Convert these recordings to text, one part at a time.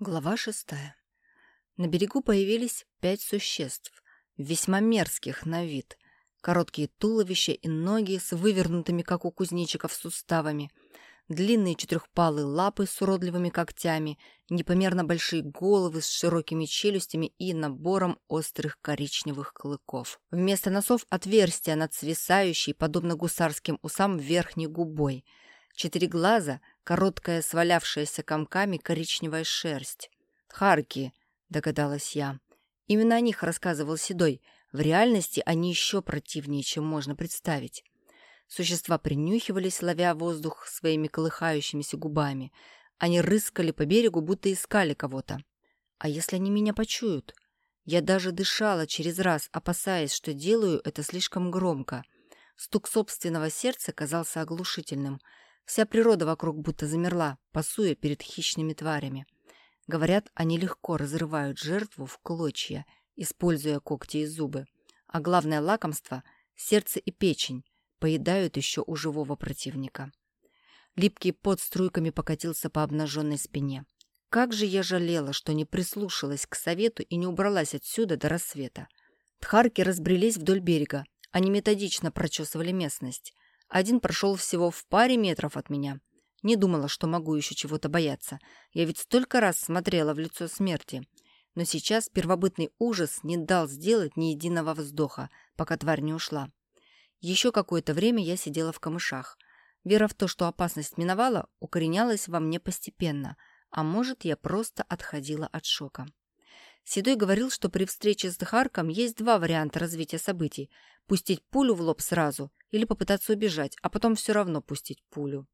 Глава шестая. На берегу появились пять существ, весьма мерзких на вид. Короткие туловища и ноги с вывернутыми, как у кузнечиков, суставами, длинные четырехпалые лапы с уродливыми когтями, непомерно большие головы с широкими челюстями и набором острых коричневых клыков. Вместо носов отверстия над свисающей, подобно гусарским усам, верхней губой – Четыре глаза, короткая свалявшаяся комками коричневая шерсть. «Харки», — догадалась я. Именно о них рассказывал Седой. В реальности они еще противнее, чем можно представить. Существа принюхивались, ловя воздух своими колыхающимися губами. Они рыскали по берегу, будто искали кого-то. А если они меня почуют? Я даже дышала через раз, опасаясь, что делаю это слишком громко. Стук собственного сердца казался оглушительным — Вся природа вокруг будто замерла, пасуя перед хищными тварями. Говорят, они легко разрывают жертву в клочья, используя когти и зубы. А главное лакомство — сердце и печень — поедают еще у живого противника. Липкий пот струйками покатился по обнаженной спине. Как же я жалела, что не прислушалась к совету и не убралась отсюда до рассвета. Тхарки разбрелись вдоль берега. Они методично прочесывали местность. Один прошел всего в паре метров от меня. Не думала, что могу еще чего-то бояться. Я ведь столько раз смотрела в лицо смерти. Но сейчас первобытный ужас не дал сделать ни единого вздоха, пока тварь не ушла. Еще какое-то время я сидела в камышах. Вера в то, что опасность миновала, укоренялась во мне постепенно, а может, я просто отходила от шока. Седой говорил, что при встрече с Дхарком есть два варианта развития событий – пустить пулю в лоб сразу или попытаться убежать, а потом все равно пустить пулю.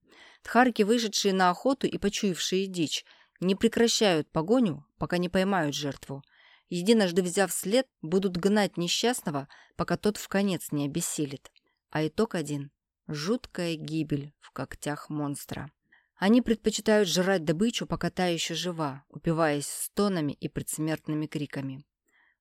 Дхарки, вышедшие на охоту и почуявшие дичь, не прекращают погоню, пока не поймают жертву. Единожды взяв след, будут гнать несчастного, пока тот в конец не обессилит. А итог один – жуткая гибель в когтях монстра. Они предпочитают жрать добычу, пока та еще жива, упиваясь стонами и предсмертными криками.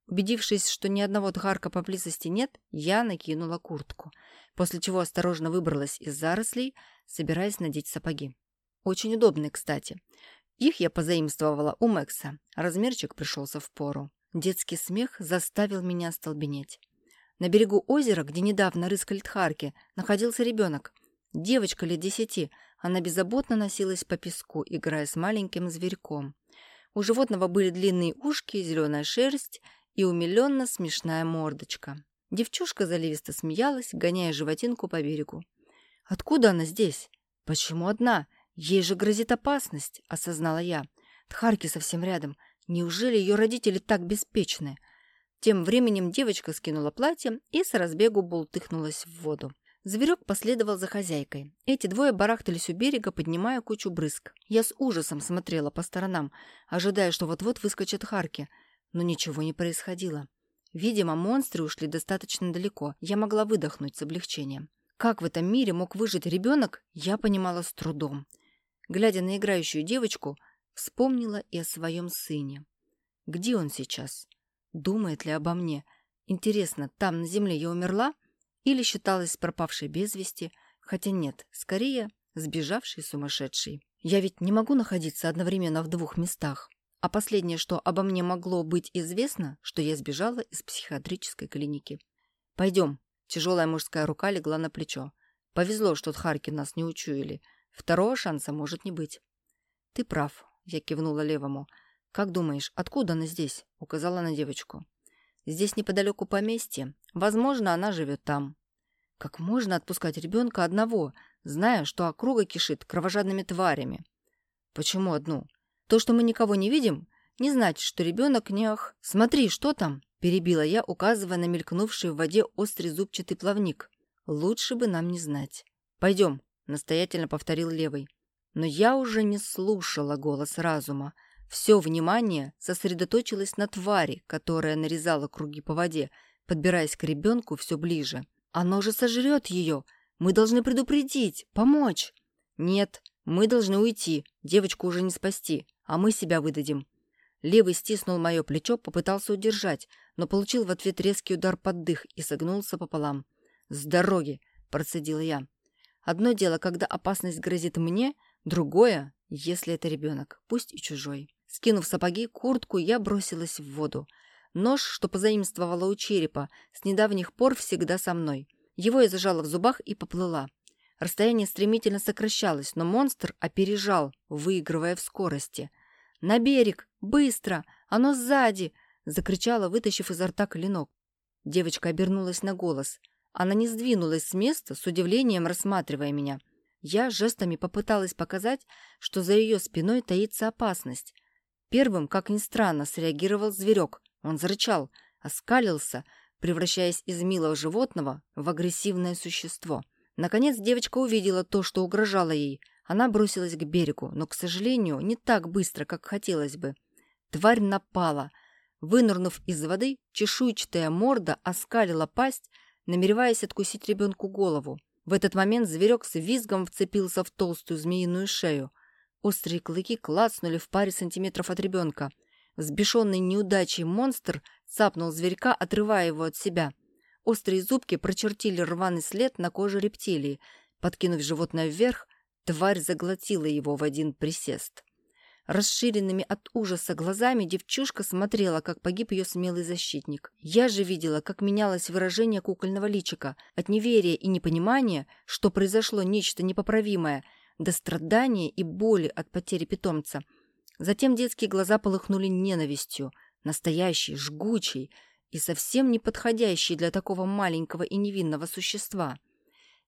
Убедившись, что ни одного дхарка поблизости нет, я накинула куртку, после чего осторожно выбралась из зарослей, собираясь надеть сапоги. Очень удобные, кстати. Их я позаимствовала у Мэкса. Размерчик пришелся в пору. Детский смех заставил меня остолбенеть. На берегу озера, где недавно рыскали тхарки, находился ребенок. Девочка лет десяти – она беззаботно носилась по песку, играя с маленьким зверьком. У животного были длинные ушки, зеленая шерсть и умиленно смешная мордочка. Девчушка заливисто смеялась, гоняя животинку по берегу. «Откуда она здесь? Почему одна? Ей же грозит опасность», — осознала я. «Тхарки совсем рядом. Неужели ее родители так беспечны?» Тем временем девочка скинула платье и с разбегу бултыхнулась в воду. Зверек последовал за хозяйкой. Эти двое барахтались у берега, поднимая кучу брызг. Я с ужасом смотрела по сторонам, ожидая, что вот-вот выскочат харки. Но ничего не происходило. Видимо, монстры ушли достаточно далеко. Я могла выдохнуть с облегчением. Как в этом мире мог выжить ребенок, я понимала с трудом. Глядя на играющую девочку, вспомнила и о своем сыне. Где он сейчас? Думает ли обо мне? Интересно, там на земле я умерла? Или считалась пропавшей без вести, хотя нет, скорее сбежавшей сумасшедшей. Я ведь не могу находиться одновременно в двух местах. А последнее, что обо мне могло быть известно, что я сбежала из психиатрической клиники. «Пойдем». Тяжелая мужская рука легла на плечо. Повезло, что Тхарки нас не учуяли. Второго шанса может не быть. «Ты прав», — я кивнула левому. «Как думаешь, откуда она здесь?» — указала на девочку. Здесь неподалеку поместье. Возможно, она живет там. Как можно отпускать ребенка одного, зная, что округа кишит кровожадными тварями? Почему одну? То, что мы никого не видим, не значит, что ребенок не ах. Смотри, что там? Перебила я, указывая на мелькнувший в воде острый зубчатый плавник. Лучше бы нам не знать. Пойдем, настоятельно повторил левый. Но я уже не слушала голос разума. Все внимание сосредоточилось на твари, которая нарезала круги по воде, подбираясь к ребенку все ближе. «Оно же сожрет ее! Мы должны предупредить, помочь!» «Нет, мы должны уйти, девочку уже не спасти, а мы себя выдадим». Левый стиснул мое плечо, попытался удержать, но получил в ответ резкий удар под дых и согнулся пополам. «С дороги!» – процедил я. «Одно дело, когда опасность грозит мне, другое, если это ребенок, пусть и чужой». Скинув сапоги, куртку, я бросилась в воду. Нож, что позаимствовала у черепа, с недавних пор всегда со мной. Его я зажала в зубах и поплыла. Расстояние стремительно сокращалось, но монстр опережал, выигрывая в скорости. «На берег! Быстро! Оно сзади!» — закричала, вытащив изо рта клинок. Девочка обернулась на голос. Она не сдвинулась с места, с удивлением рассматривая меня. Я жестами попыталась показать, что за ее спиной таится опасность. Первым, как ни странно, среагировал зверек. Он зарычал, оскалился, превращаясь из милого животного в агрессивное существо. Наконец девочка увидела то, что угрожало ей. Она бросилась к берегу, но, к сожалению, не так быстро, как хотелось бы. Тварь напала. Вынырнув из воды, чешуйчатая морда оскалила пасть, намереваясь откусить ребенку голову. В этот момент зверек с визгом вцепился в толстую змеиную шею. Острые клыки клацнули в паре сантиметров от ребенка. Взбешенный неудачей монстр цапнул зверька, отрывая его от себя. Острые зубки прочертили рваный след на коже рептилии. Подкинув животное вверх, тварь заглотила его в один присест. Расширенными от ужаса глазами девчушка смотрела, как погиб ее смелый защитник. Я же видела, как менялось выражение кукольного личика. От неверия и непонимания, что произошло нечто непоправимое, до страдания и боли от потери питомца. Затем детские глаза полыхнули ненавистью, настоящей, жгучей и совсем не подходящей для такого маленького и невинного существа.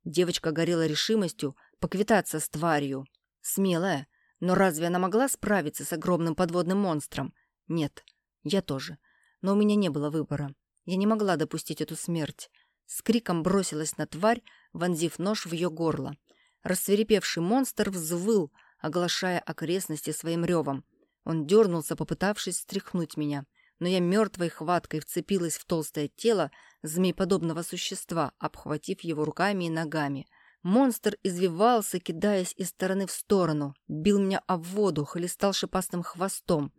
Девочка горела решимостью поквитаться с тварью. Смелая, но разве она могла справиться с огромным подводным монстром? Нет, я тоже. Но у меня не было выбора. Я не могла допустить эту смерть. С криком бросилась на тварь, вонзив нож в ее горло. Рассверепевший монстр взвыл, оглашая окрестности своим ревом. Он дернулся, попытавшись стряхнуть меня, но я мертвой хваткой вцепилась в толстое тело змееподобного существа, обхватив его руками и ногами — Монстр извивался, кидаясь из стороны в сторону, бил меня об воду, хлестал шипастым хвостом.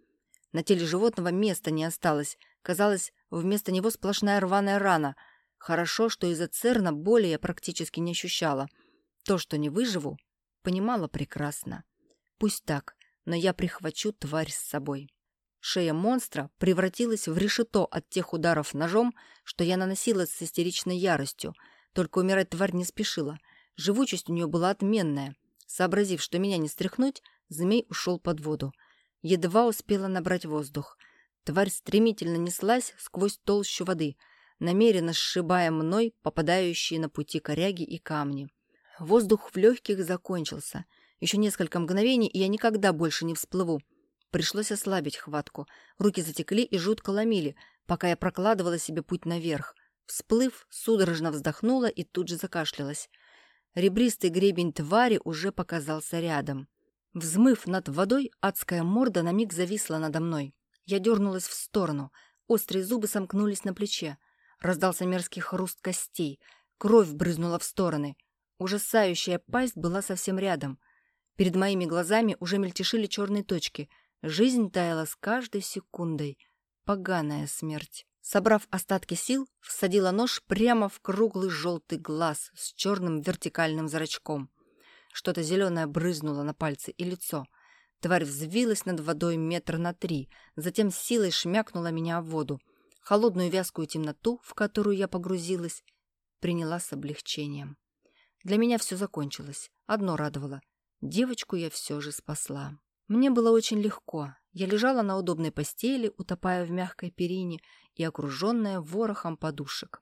На теле животного места не осталось. Казалось, вместо него сплошная рваная рана. Хорошо, что из-за церна боли я практически не ощущала. То, что не выживу, понимала прекрасно. Пусть так, но я прихвачу тварь с собой. Шея монстра превратилась в решето от тех ударов ножом, что я наносила с истеричной яростью. Только умирать тварь не спешила — Живучесть у нее была отменная. Сообразив, что меня не стряхнуть, змей ушел под воду. Едва успела набрать воздух. Тварь стремительно неслась сквозь толщу воды, намеренно сшибая мной попадающие на пути коряги и камни. Воздух в легких закончился. Еще несколько мгновений, и я никогда больше не всплыву. Пришлось ослабить хватку. Руки затекли и жутко ломили, пока я прокладывала себе путь наверх. Всплыв, судорожно вздохнула и тут же закашлялась. Ребристый гребень твари уже показался рядом. Взмыв над водой, адская морда на миг зависла надо мной. Я дернулась в сторону. Острые зубы сомкнулись на плече. Раздался мерзкий хруст костей. Кровь брызнула в стороны. Ужасающая пасть была совсем рядом. Перед моими глазами уже мельтешили черные точки. Жизнь таяла с каждой секундой. Поганая смерть. Собрав остатки сил, всадила нож прямо в круглый желтый глаз с черным вертикальным зрачком. Что-то зеленое брызнуло на пальцы и лицо. Тварь взвилась над водой метр на три, затем силой шмякнула меня в воду. Холодную вязкую темноту, в которую я погрузилась, приняла с облегчением. Для меня все закончилось. Одно радовало. Девочку я все же спасла. Мне было очень легко. Я лежала на удобной постели, утопая в мягкой перине и окруженная ворохом подушек.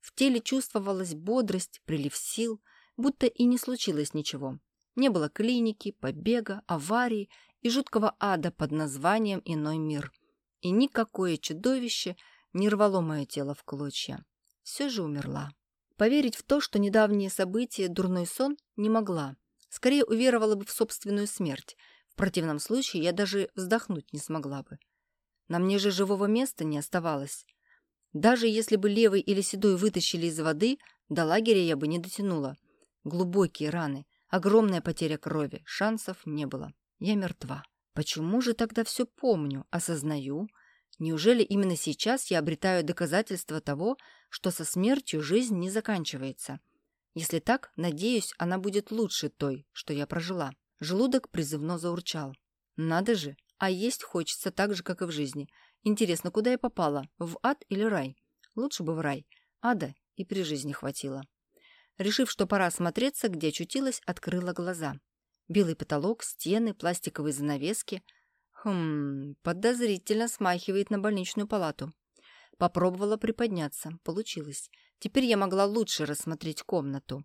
В теле чувствовалась бодрость, прилив сил, будто и не случилось ничего. Не было клиники, побега, аварии и жуткого ада под названием «Иной мир». И никакое чудовище не рвало мое тело в клочья. Все же умерла. Поверить в то, что недавние события – дурной сон, не могла. Скорее уверовала бы в собственную смерть. В противном случае я даже вздохнуть не смогла бы. На мне же живого места не оставалось. Даже если бы левый или седой вытащили из воды, до лагеря я бы не дотянула. Глубокие раны, огромная потеря крови, шансов не было. Я мертва. Почему же тогда все помню, осознаю? Неужели именно сейчас я обретаю доказательства того, что со смертью жизнь не заканчивается? Если так, надеюсь, она будет лучше той, что я прожила. Желудок призывно заурчал. Надо же, А есть хочется так же, как и в жизни. Интересно, куда я попала? В ад или рай? Лучше бы в рай. Ада и при жизни хватило. Решив, что пора осмотреться, где очутилась, открыла глаза. Белый потолок, стены, пластиковые занавески. Хм, подозрительно смахивает на больничную палату. Попробовала приподняться. Получилось. Теперь я могла лучше рассмотреть комнату.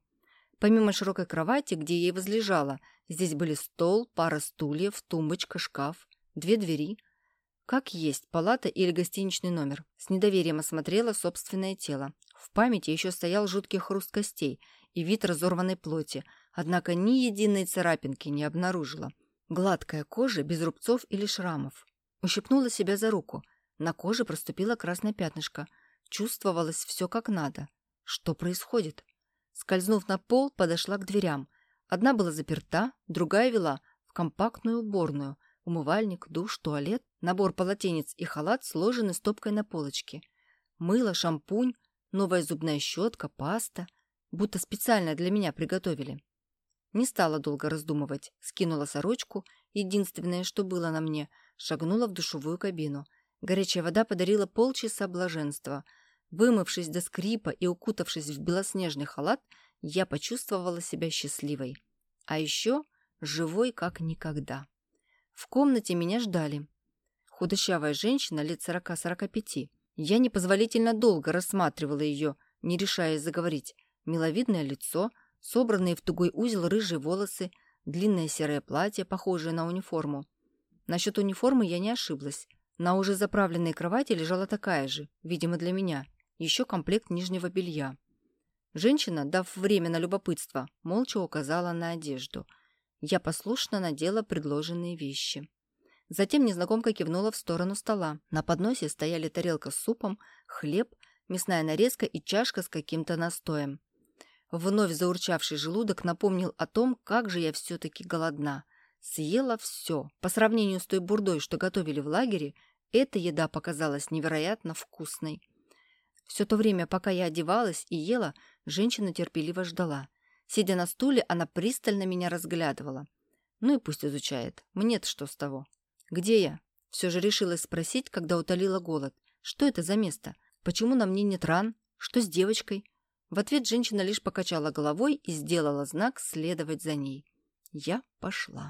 Помимо широкой кровати, где я и возлежала, здесь были стол, пара стульев, тумбочка, шкаф, две двери. Как есть, палата или гостиничный номер. С недоверием осмотрела собственное тело. В памяти еще стоял жуткий хруст костей и вид разорванной плоти, однако ни единой царапинки не обнаружила. Гладкая кожа, без рубцов или шрамов. Ущипнула себя за руку. На коже проступило красное пятнышко. Чувствовалось все как надо. Что происходит? Скользнув на пол, подошла к дверям. Одна была заперта, другая вела в компактную уборную. Умывальник, душ, туалет, набор полотенец и халат сложены стопкой на полочке. Мыло, шампунь, новая зубная щетка, паста. Будто специально для меня приготовили. Не стала долго раздумывать. Скинула сорочку, единственное, что было на мне, шагнула в душевую кабину. Горячая вода подарила полчаса блаженства – Вымывшись до скрипа и укутавшись в белоснежный халат, я почувствовала себя счастливой. А еще живой как никогда. В комнате меня ждали. Худощавая женщина лет сорока-сорока пяти. Я непозволительно долго рассматривала ее, не решаясь заговорить. Миловидное лицо, собранные в тугой узел рыжие волосы, длинное серое платье, похожее на униформу. Насчет униформы я не ошиблась. На уже заправленной кровати лежала такая же, видимо, для меня – еще комплект нижнего белья. Женщина, дав время на любопытство, молча указала на одежду. Я послушно надела предложенные вещи. Затем незнакомка кивнула в сторону стола. На подносе стояли тарелка с супом, хлеб, мясная нарезка и чашка с каким-то настоем. Вновь заурчавший желудок напомнил о том, как же я все-таки голодна. Съела все. По сравнению с той бурдой, что готовили в лагере, эта еда показалась невероятно вкусной. Все то время, пока я одевалась и ела, женщина терпеливо ждала. Сидя на стуле, она пристально меня разглядывала. Ну и пусть изучает. Мне-то что с того? Где я? Все же решилась спросить, когда утолила голод. Что это за место? Почему на мне нет ран? Что с девочкой? В ответ женщина лишь покачала головой и сделала знак следовать за ней. Я пошла.